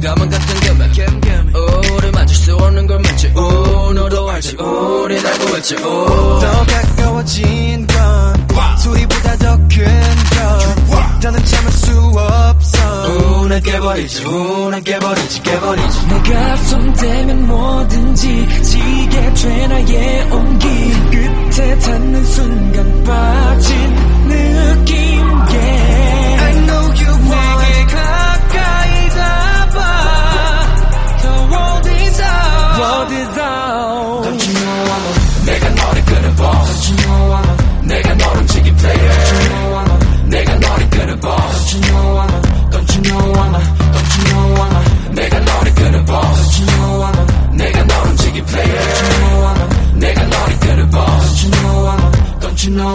가만 같은 겸에 우리 맞을 수 없는 걸 맞지. 오너도 알지. 우린 알고 있지. 더 가까워진 건 소리보다 더큰건 더는 참을 수 없어. 우는 깨버리지. 우는 깨버리지. 깨버리지. 내가 손대면 뭐든지 지게 되 나의 온기 끝에 닿는 순간 봐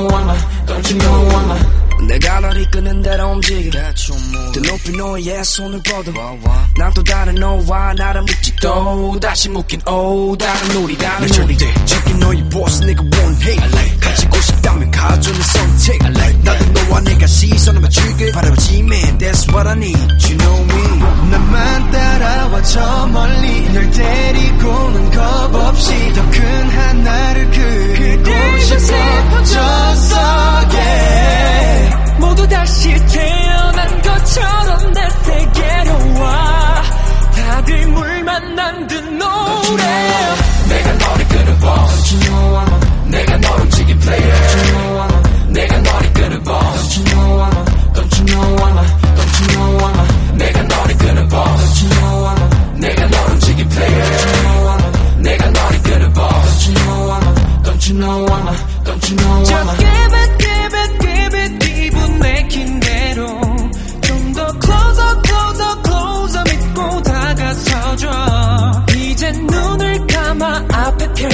know I'm a Don't you know I'm a 내가 널 이끄는 대로 움직여 더 높이 너의 손을 뻗어. 난또 다른 너와 나를 묶지 또 다시 묶인 오 다른 우리라는 우리 저기 너의 보스 내가 원해. 가지고 싶다면 가져는 선택. 나도 너와 내가 시선을 맞추길 바라보지 man that's what I need. You know me. 나만 따라와 저 멀리. 널 데리고는 겁 없이 더큰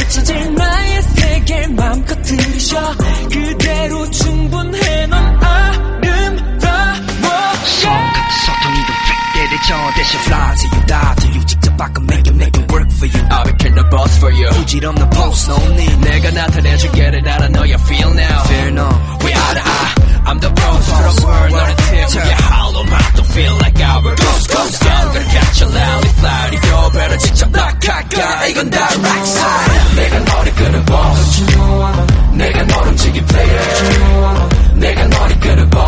펼쳐질 나의 세계 맘껏 들이쉬어 그대로 충분해 넌 아름다워 소통이도 fit 저 대신 fly to you die to you 직접 바꿔 make it make it work for you I'll become the boss for you 부질없는 post no need 내가 나타내줄게 를 알아 know you feel now fear no We are the I I'm the boss for the world 너는 팀 backside 내가 너를 끄는 boss 내가 너를 움직인 player 내가 너를 끄는 boss